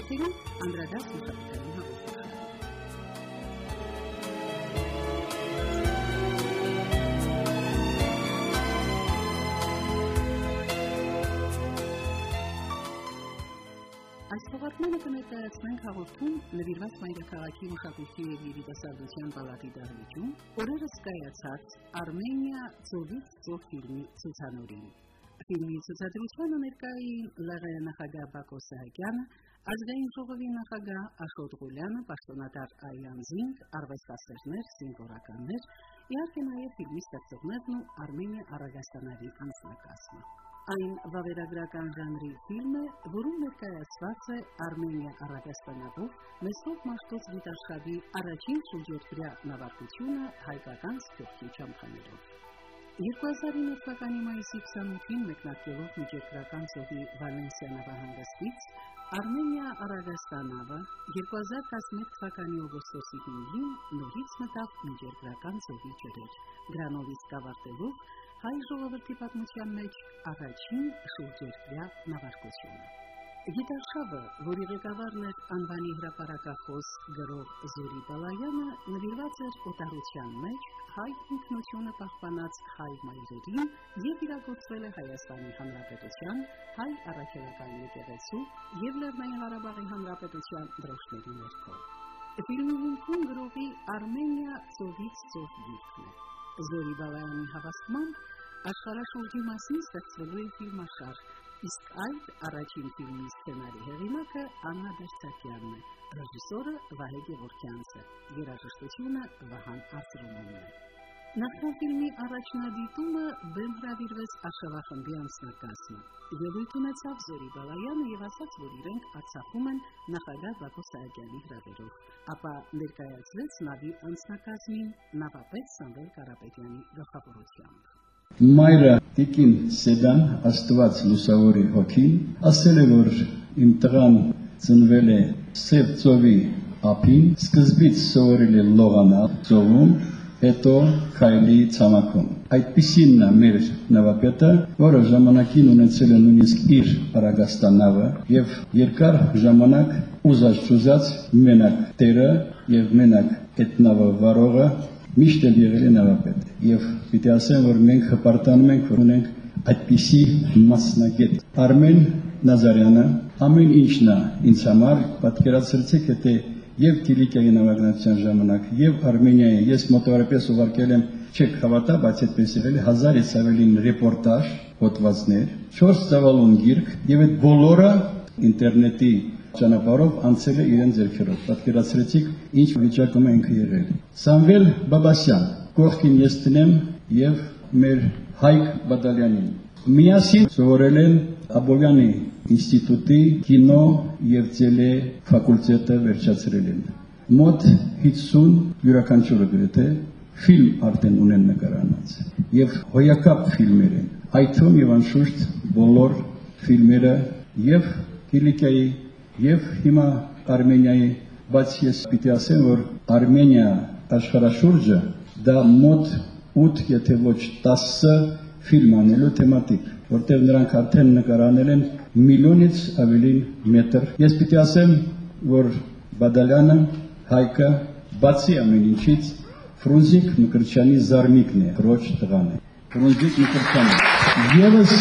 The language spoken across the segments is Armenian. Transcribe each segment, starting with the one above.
Եթերում անդրադարձ մշակութային հաղորդաշար։ Այս թողարկմանը կներկայացնենք հաղորդում նվիրված մայրաքաղաքի մշակույթի եւ երիտասարդության պալատի դահլիճում օրերս կայացած Արմենիա ծովից ծով ֆիլմի ցուցանորին։ Ֆիլմի ցուցադրությանը ներկային ԼՂ նախագահ Բակո Սահակյանը, ազգային ժողովի նախագահ Աշոտ Ղուլյանը, պաշտոնատար Արիան Զինգ, արվեստասերներ, սինգորականներ, իհարկե նաև ֆիլմի ստեղծողներն ու Արմենիա առագաստանարի անձնակազմը։ Այն վավերագրական ժանրի ֆիլմ է, որում ներկայացված է Արմենիա առագաստանավով Մեսրոպ Մաշտոց գիտաշխաբի առաջին շրջօրյա նավարկությունը հայկական սփյուռքի չամխաներով։ 2009 թվականի մայիսի 28-ին մեկնարկելով միջերկրական ծովի Վալենսիա նավահանգստից Արմենիա Արագաստանավը 2011 թվականի օգոստոսի 5-ին նորից մտավ միջերկրական ծովի ջրեր։ Դրանով իսկ ավարտելով հայ ժողովրդի պատմության մեջ առաջին շուրջերկրյա նավարկությունը։ Գիտարշավը, որի ղեկավարն էր անվանի հրապարակախոս գրող Զորի Բալայանը, նվիրված էր օտարության մեջ հայ ինքնությունը պահպանած հայ մայրերին եւ իրագործվել է Հայաստանի Հանրապետության հայ առաքելական եկեղեցու եւ Լեռնային Ղարաբաղի Հանրապետության դրոշների ներքո։ Ֆիլմի հիմքում գրողի Արմենիա ծովից ծով գիրքն է։ Զորի Բալայանի հավաստմամբ աշխարհաշրջի մասին ստեղծվելու է ֆիլմաշար, իսկ այդ առաջին ֆիլմի սցենարի հեղինակը Աննա Դերցակյանն է, ռեժիսորը Վահե Գևորգյանցը, երաժշտությունը Վահան Ասրոմովն է։ Նախքան ֆիլմի առաջնադիտումը բեմ հրավիրվեց Արշավախմբի անձնակազմը։ Ելույթ ունեցավ Զորի Բալայանը եւ ասաց, որ իրենք Արցախում են նախագահ Բակո Սահակյանի հրավերով, ապա ներկայացրեց նավի անձնակազմին նավապետ Սամվել Կարապետյանի գլխավորությամբ։ Մայրը Տիկին Սեդան Աստված լուսավորի հոգին ասել է որ իմ տղան ծնվել է Սև ծովի ափին սկզբից սովորել է լողանալ ծովում հետո քայլի ցամաքում այդպիսին է մեր նավապետը որը ժամանակին ունեցել է նույնիսկ իր Արագաստանավը եւ երկար ժամանակ ուզած ճուզած մենակ տերը եւ մենակ այդ նավը վարողը միշտ էլ եղել է նավապետ եւ պիտի ասեմ որ մենք հպարտանում ենք որ ունենք այդպիսի մասնակետ Արմեն Նազարյանը ամեն ինչն է ինձ համար պատկերացրեցիք թե եւ Կիլիկիայի նավագնացության ժամանակ եւ Արմենիայի ես մոտավորապես ուղարկել եմ չեք հավատա բայց այդպես եղել է 1000-ից ավելին ռեպորտաժ հոդվածներ 4 ծավալուն գիրք եւ այդ բոլորը ինտերնետի ճանապարհով անցել է իրեն ձեռքերով։ Պատկերացրեցիք, ինչ վիճակում ենք եղել։ Սամվել Բաբասյան, կողքին ես տնեմ եւ մեր Հայկ Բադալյանին։ Միասին սովորել են Աբովյանի ինստիտուտի կինո եւ ցելե ֆակուլտետը վերջացրել են։ Մոտ 50 յուրաքանչյուրը գրեթե ֆիլմ արդեն ունեն նկարանած եւ հոյակապ ֆիլմեր են։ Այդ թվում եւ անշուշտ բոլոր ֆիլմերը եւ Կիլիկիայի եւ հիմա Արմենիայի, բայց ես պիտի ասեմ, որ Արմենիա աշխարհաշուրջը դա մոտ 8, եթե ոչ 10 ֆիլմ անելու թեմատիկ, որտեղ նրանք արդեն նկարանել են միլիոնից ավելի մետր։ Ես պիտի ասեմ, որ Բադալյանը հայկը բացի ամեն ինչից Ֆրունզիկ Մկրտչյանի զարմիկն է, ռոչ տղան է։ Ֆրունզիկ Մկրտչյանը։ Եվս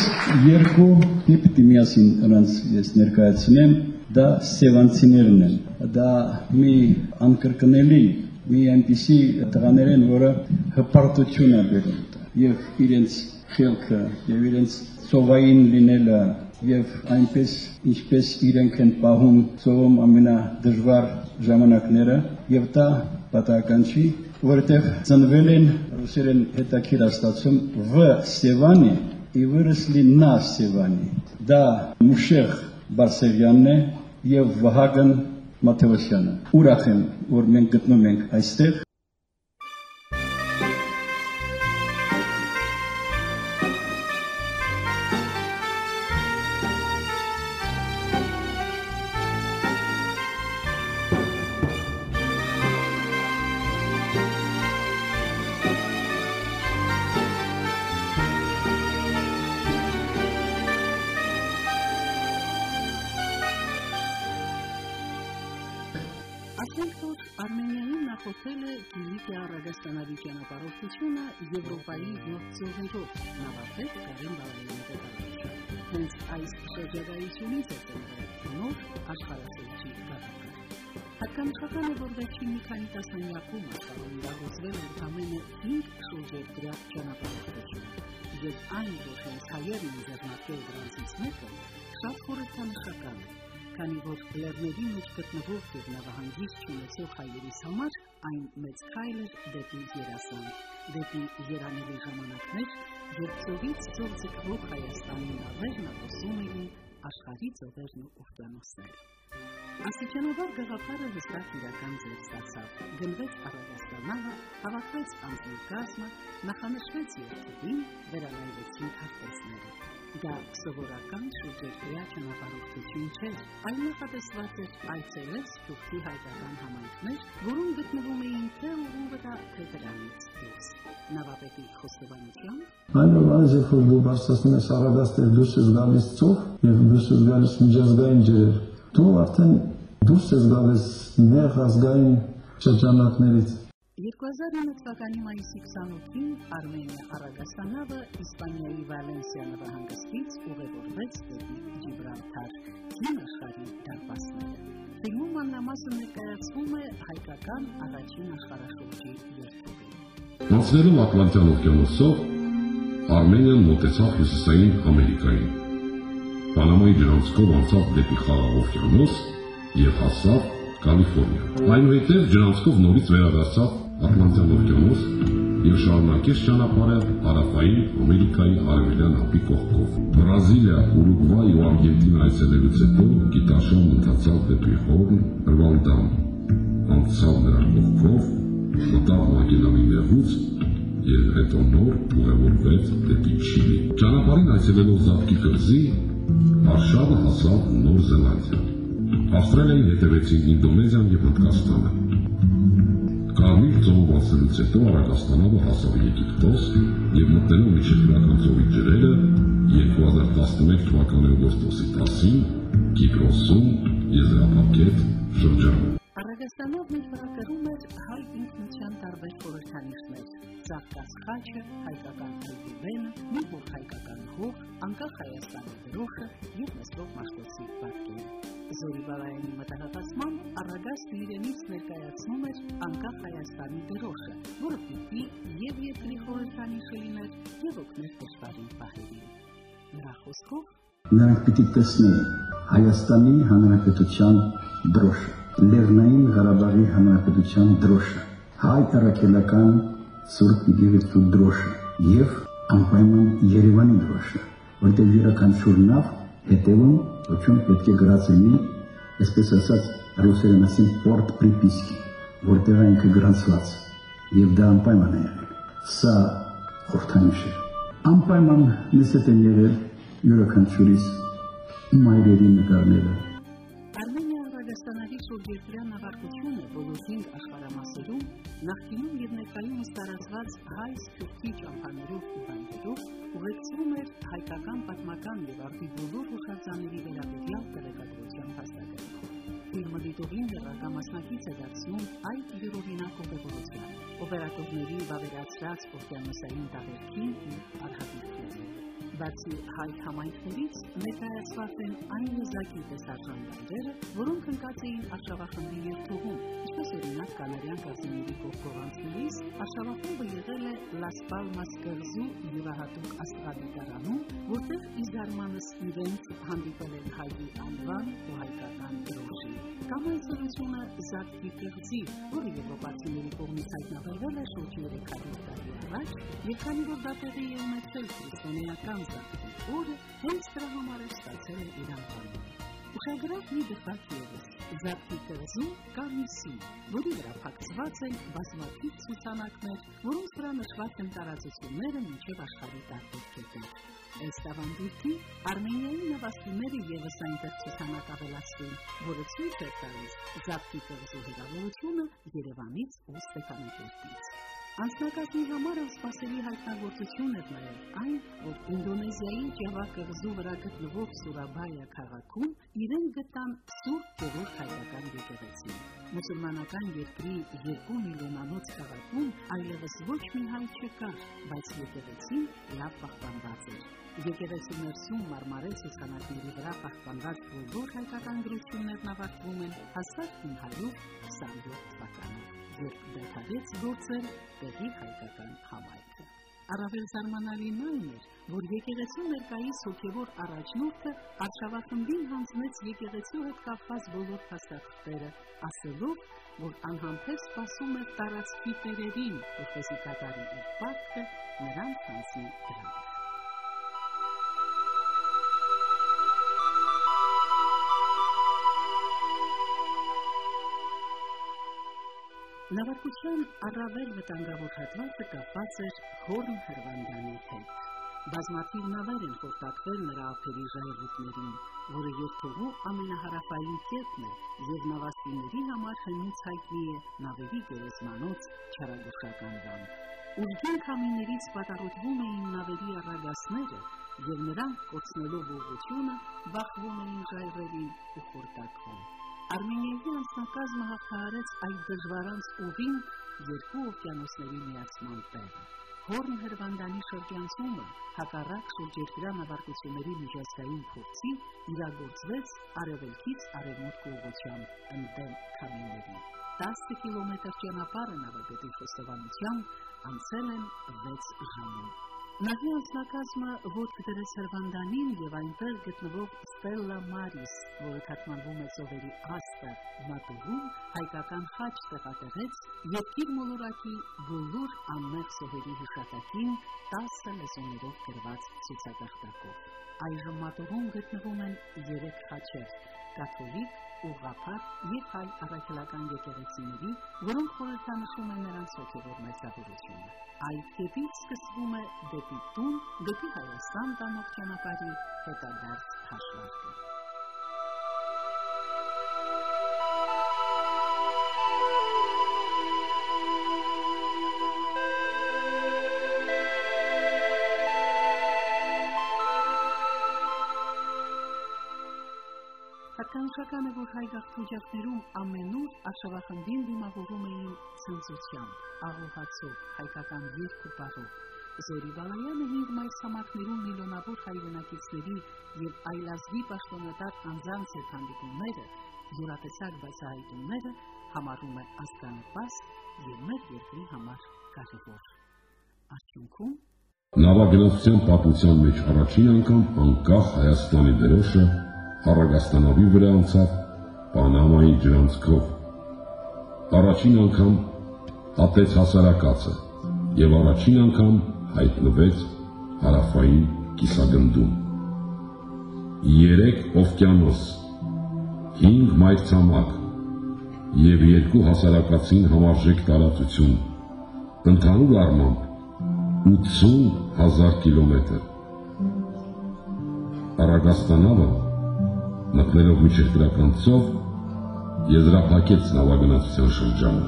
երկու տիպ դիմիասին նրանց ես ներկայացնեմ դա սևանցիներն են դա մի անկրկնելի մի այնպիսի տղաներ են որը հպարտություն է բերում եւ իրենց խելքը եւ իրենց ծովային լինելը եւ այնպես ինչպես իրենք են պահում ծովում ամենադժվար ժամանակները եւ դա պատահական չի որովհետեւ ծնվել են ռուսերեն հետաքրիր աստացում в Սևանի и выросли на Севане դա Մուշեղ Բարսեղյանն է եւ Վահագն Մաթեոսյանը։ Ուրախ եմ, որ մենք գտնում ենք այստեղ նախորդել է Կիլիկիա Ռագաստանավի ճանապարհորդությունը Եվրոպայի նորցողերով, նավապետ Կարեն Բալայանի հետևանքով։ Հենց այս շրջագայությունից է ծնվել նոր աշխարհասերուչի գաղափար։ Հատկանշական է, որ վերջին մի քանի տասնամյակում աշխարհում դարոզվել է ընդամենը 5 շրջերկրյա ճանապարհորդություն։ Եվ այն, որ հենց հայերն ձեռնարկել դրանցից մեկը, շատ խորհրդանշական է քանի որ լեռների մեջ գտնվող եւ նավահանգիստ ունեցող հայերիս համար այն մեծ քայլ էր դեպի երասան, դեպի երանելի ժամանակներ, երբ ծովից ծով ձգվող Հայաստանի նավերն ապոսում էին աշխարհի ծովերն ու օվկիանոսները։ Աստիճանաբար գաղափարը հստակ իրական ձև ստացավ։ Գնվեց Արագաստանավը, հավաքվեց անձնիկազմը, նախանշվեց երկրին, վերանայվեցին քարտեզները։ Դա սովորական շրջերկրյա ճանապարհորդություն չէր, այլ նախատեսված էր այցելել Սփյուռքի հայկական համայնքներ, որոնք գտնվում էին թե ուղու վրա, թե դրանից դուրս։ Նավապետի խոստովանությամբ որ դու բարձրացնում ես Արագաստեր դուրս ես գալիս ծով եւ դուրս ես գալիս միջազգային ջրեր, դու արդեն դուրս ես գալիս նեղ ազգային շրջանակներից 2009 թվականի մայիսի 28-ին Արմենիա Արագաստանավը Իսպանիայի Վալենսիա նավահանգստից ուղևորվեց դեպի Ջիբրալթար, Հին աշխարհի դարպասները։ Ֆիլմում աննամասը ներկայացվում է հայկական առաջին աշխարհաշրջի երթուղին։ Անցնելով Ատլանտյան օվկիանոսով Արմենիան մոտեցավ Հյուսիսային Ամերիկային։ Պանամայի ջրանցքով անցավ դեպի Խաղաղ օվկիանոս եւ հասավ Կալիֆոռնիա։ Այնուհետև ջրանցքով նորից վերադարձավ Ատլանտյան օվկիանոս եւ շարունակեց ճանապարհը հարավային Ամերիկայի արևելյան ափի կողքով։ Բրազիլիա, Ուրուգվայ ու Արգենտինա այցելելուց հետո գիտաշան ընթացավ դեպի Հորն, Ռվանդամ, անցավ նրա կողքով, մտավ Մագելանի նեղուց եւ հետո նոր ուղևորվեց դեպի Չիլի։ Ճանապարհին այցելելով Զավկի կղզի, Վարշավը հասավ Նոր Զելանդիա։ Ավստրալիային հետևեցին Ինդոնեզիան եւ Հնդկաստանը։ Կարմիր ծովով անցնելուց հետո Արագաստանավը հասավ Եգիպտոս եւ մտնելով միջև Իրական ծովի ջրերը 2011 թվականի օգոստոսի 10-ին Կիպրոսում եզրափակեց շրջանում։ Արագաստանով մեր վրա կրում էր հայ ինքնության տարբեր խորհրդանիշներ՝ Ծաղկաց խաչը, հայկական այգիբենը, մի հոր հայկական հող, անկախ Հայաստանի դրոշը եւ նստող մաշտոցի պատկերը։ Զորի Բալայանի մտահղացմամբ Արագաստը իրենից ներկայացնում էր անկախ Հայաստանի դրոշը, որը պիտի եւ երկրի խորհրդանիշը լիներ եւ օգներ դժվարին պահերին։ Նրա խոսքով նրանք պիտի տեսնեին Հայաստանի Հանրապետության դրոշը, Լեռնային Ղարաբաղի Հանրապետության դրոշը, հայ առաքելական Սուրբ Գևորգու դրոշը եւ անպայման Երևանի դրոշը, որտեղ յուրաքանչյուր նավ հետևում ոչում պետք է գրած լինի, այսպես ասած, ռուսերեն ասին պորտ պրիպիսկի, որտեղ այնքը գրանցված, եւ դա անպայման է Սա խորհրդանիշ է։ Անպայման հետ են եղել յուրաքանչյուրիս մայրերի նկարները, Արմենիա Ռագաստանավի շուրջերկրյա նավարկությունը բոլոր 5 աշխարհամասերում նախկինում եւ ներկայումս տարածված հայ սփյուռքի ճամփաներով ու բանջերով ուղեկցվում էր հայկական պատմական եւ արդի բոլոր հուշարձանների վերաբերյալ տեղեկատվության հաստատումը։ Ֆիլմը դիտողին դեռակա մասնակից է դարձնում այդ յուրօրինակ ուղևորության, օպերատորների վավերացրած օվկիանոսային տաղերքին ու արհատիքներին։ Բացի հայ համայնքներից ներկայացված են այն եզակի տեսարժան բանջերը, որոնք ընկած էին արշավախմբի երթուղում, ինչպես օրինակ կանարյան կազիների կողքովանցներից արշավախումբը եղել է Լաս Պալմաս կղզու յուրահատուկ աստղադիտարանում, որտեղ իզարմանս իրենց հանդիպել են հայի անվան ու հայկական դրոշի։ Կամ այցելությունը Զատկի կղզի, որը եվրոպացիների կողմից հայտնաբերվել է շուրջ 300 տարի առաջ, եւ քանի որ դա տեղի է ունեցել քրիստոնեական Զատկի օրը, հենց դրա համար է ստացել իր անվանը։ Ուշագրավ մի դեպք ևս Զատկի կղզու կար մի սին, որի վրա փակցված են բազմաթիվ ցուցանակներ, որոնց վրա նշված են տարածությունները մինչև աշխարհի տարբեր Այս տավանդույթի Արմենիայի նավաստիները եւս այնտեղ ցուցանակ ավելացրին, որը ցույց է տալիս Զատկի կղզու հերավորությունը Երևանից ու Ստեփանակերտից։ Անձնակազմի համար անսպասելի հայտնագործություն էր նաև այն, որ Ինդոնեզիայի Ջավա կղզու վրա գտնվող Սուրաբայա քաղաքում իրեն գտան Սուրբ Գևորգ հայկական եկեղեցին։ Մուսուլմանական երկրի 2 միլիոնանոց քաղաքում այլևս ոչ մի հայ չկար, բայց եկեղեցին լավ պահպանված էր։ Եկեղեցու ներսում մարմարել ցուցանակների վրա պահպանված բոլոր հայկական գրություններն ավարտվում են հաստատ 927 թվականով երբ դադարեց գործել տեղի հայկական համայնքը։ Առավել զարմանալին այն էր, որ եկեղեցու ներկայիս հոգևոր առաջնորդը արշավախմբին հանձնեց եկեղեցու հետ կապված բոլոր փաստաթղթերը, ասելով, որ անհամբեր սպասում էր տարածքի տերերին, որպեսզի կատարի իր պարտքը նրան հանձնի դրանք։ Նավարկության առավել վտանգավոր հատվածը կապված էր Հորն Հրվանդանի հետ։ Բազմաթիվ նավեր են խորտակվել նրա ափերի ժայռուտներին, որը երթուղու ամենահարավային կետն է եւ նավաստիների համար հնուց հայտնի է նավերի գերեզմանոց չարագուշական վանք։ Ուժգին քամիներից պատառոտվում էին նավերի առագասները եւ նրանք կորցնելով ուղղությունը բախվում էին ժայռերին ու խորտակվում։ Արմենիայի անձնակազմը հաղթահարեց այդ դժվարանց ուղին երկու օվկիանոսների միացման տեղը։ Հորն հրվանդանի շրջանցումը հակառակ շուրջերկրյա նավարկությունների միջազգային փորձի իրագործվեց արևելքից արևմուտք ուղղությամբ ընդդեմ քամիների։ 10 կիլոմետր ճանապարհը նավագետի խոստովանությամբ անցել են 6 ժամում։ Նահի անձնակազմը ոտք դրեց Հրվանդանին եւ այնտեղ գտնվող Ստելլա Մարիս, որը թարգմանվում է ծովերի աստղ մատուռում, հայկական խաչ տեղատեղեց երկիր մոլորակի բոլոր անմեղ սովերի հիշատակին 10 լեզուներով գրված ցուցակախտակով։ Այժմ մատուռում գտնվում են 3 խաչեր՝ կաթոլիկ, ուղղափառ եւ հայ առաքելական եկեղեցիների, որոնք խորհրդանշում են նրանց հոգևոր մեծավորությունը։ Այդ կետից սկսվում է դեպի տուն, դեպի Հայաստան տանող ճանապարհի հետադարձ հաշվարկը։ Գաղթուջախներում ամենուր արշավախմբին դիմավորում էին ցնծությամբ, աղոհացով, հայկական երգ ու բարով։ Զորի Բալայանը 5 մայիս համակներում միլիոնավոր հայրենակիցների եւ այլազգի պաշտոնատար անձանց հետ հանդիպումները, յուրատեսակ բացահայտումները համարում է ազգանպաստ եւ մեր երկրի համար կարևոր։ Արդյունքում Նավագնացության պատմության մեջ առաջին անգամ անկախ Հայաստանի դերոշը Արագաստանավի վրա անցավ Պանամայի ջրանցքով։ Առաջին անգամ հատեց հասարակացը եւ առաջին անգամ հայտնվեց հարավային կիսագնդում։ Երեք օվկիանոս, 5 մայրցամաք եւ երկու հասարակացին համարժեք տարածություն։ Ընդհանուր առմամբ 80 հազար կիլոմետր։ Արագաստանավը մտնելով միջև դրական ծով, եզրափակեց նավագնացության շրջանը։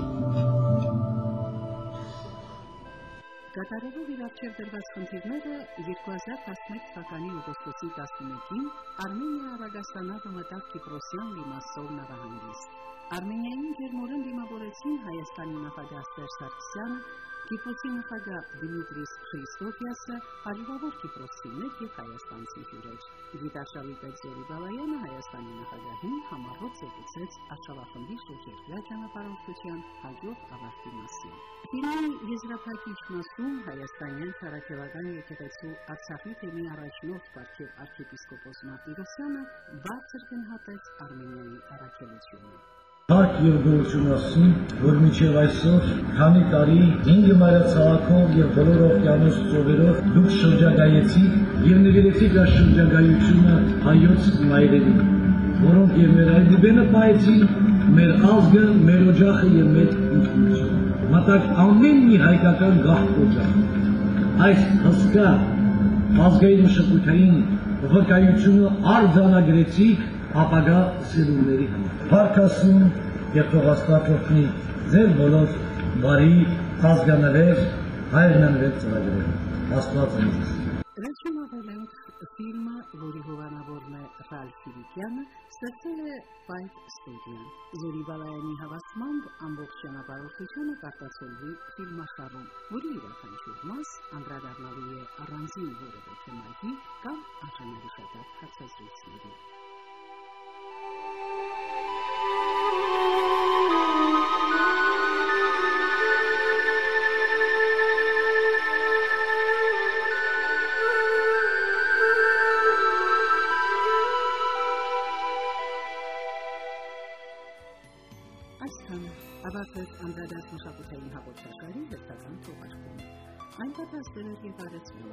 Կատարելով իր արջև դրված խնդիրները 2011 թվականի օգոստոսի 11-ին Արմենիա Արագաստանավը մտավ Կիպրոսյան Լիմասով նավահանգիստ։ Արմենիային ջերմորեն դիմավորեցին Հայաստանի նախագահ Սերժ Սարգսյանը, Կիպրոսի նախագահ Դիմիտրիս Խրիստոֆիասը, հարյուրավոր կիպրոսցիներ եւ հայաստանցի հյուրեր։ Գիտարշավի Պետրովի Բալայանը Հայաստանի նախագահին համառոց եկուցեց արշավախմբի շրջերկրյա ճանապարհորդության հաջող ավարտի մասին։ Ֆիլմի եզրափակիչ մասում հայաստանյան քարակերական եկեղեցու Արցախի թեմի առաջնորդ Պարքև arczepiskopos Մարտիրոսյանը բարձր գնահատեց Արմենիայի առաքելությունը։ Հարկ եւ գոհություն ասում, որ միջև այսօր, քանի տարի 5 մայրացավակով եւ բոլոր օվկիանոս ծովերով դուք շրջագայեցիք եւ նվիրեցիք այս շրջագայությունը հայոց մայրերին, որոնք եւ մեր այդիբենը պայեցին մեր ազգը, մեր օջախը եւ մեր ինքնությունը։ Մտակ ամեն մի հայկական գաղթ այս հսկա ազգային մշակութային վկայությունը արձանագրեցիք ապագա սերունդների համար։ Փառք ասում եւ թող Աստված օգնի ձեր բոլոր բարի ազգանվեր հայրենանվեր ծրագրերը։ Աստված ինձ Վերջում ավելենք ֆիլմը, որի հովանավորն է Ռալֆ Ֆիլիպյանը, ստեղծել է Fight Studio-ն։ Զորի Բալայանի հավաստմամբ ամբողջ ճանապարհորդությունը կարտացոլվի ֆիլմաշարում, որի յուրաքանչյուր մաս անդրադառնալու է առանձին որևէ թեմայի կամ արժանարիշատար հարցազրույցների։ Այն պատրաստել էր եւ արեցվել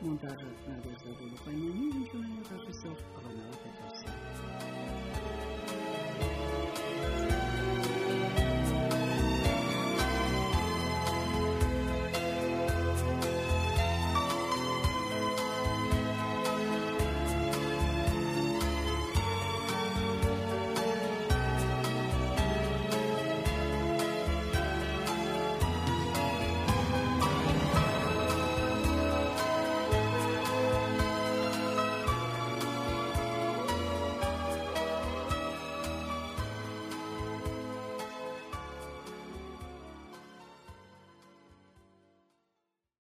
Մոնտաժը Նադեժդա Գոլոպանյանի, ինչու նաև ռեժիսոր Ռոմեո Պետրոսյանը։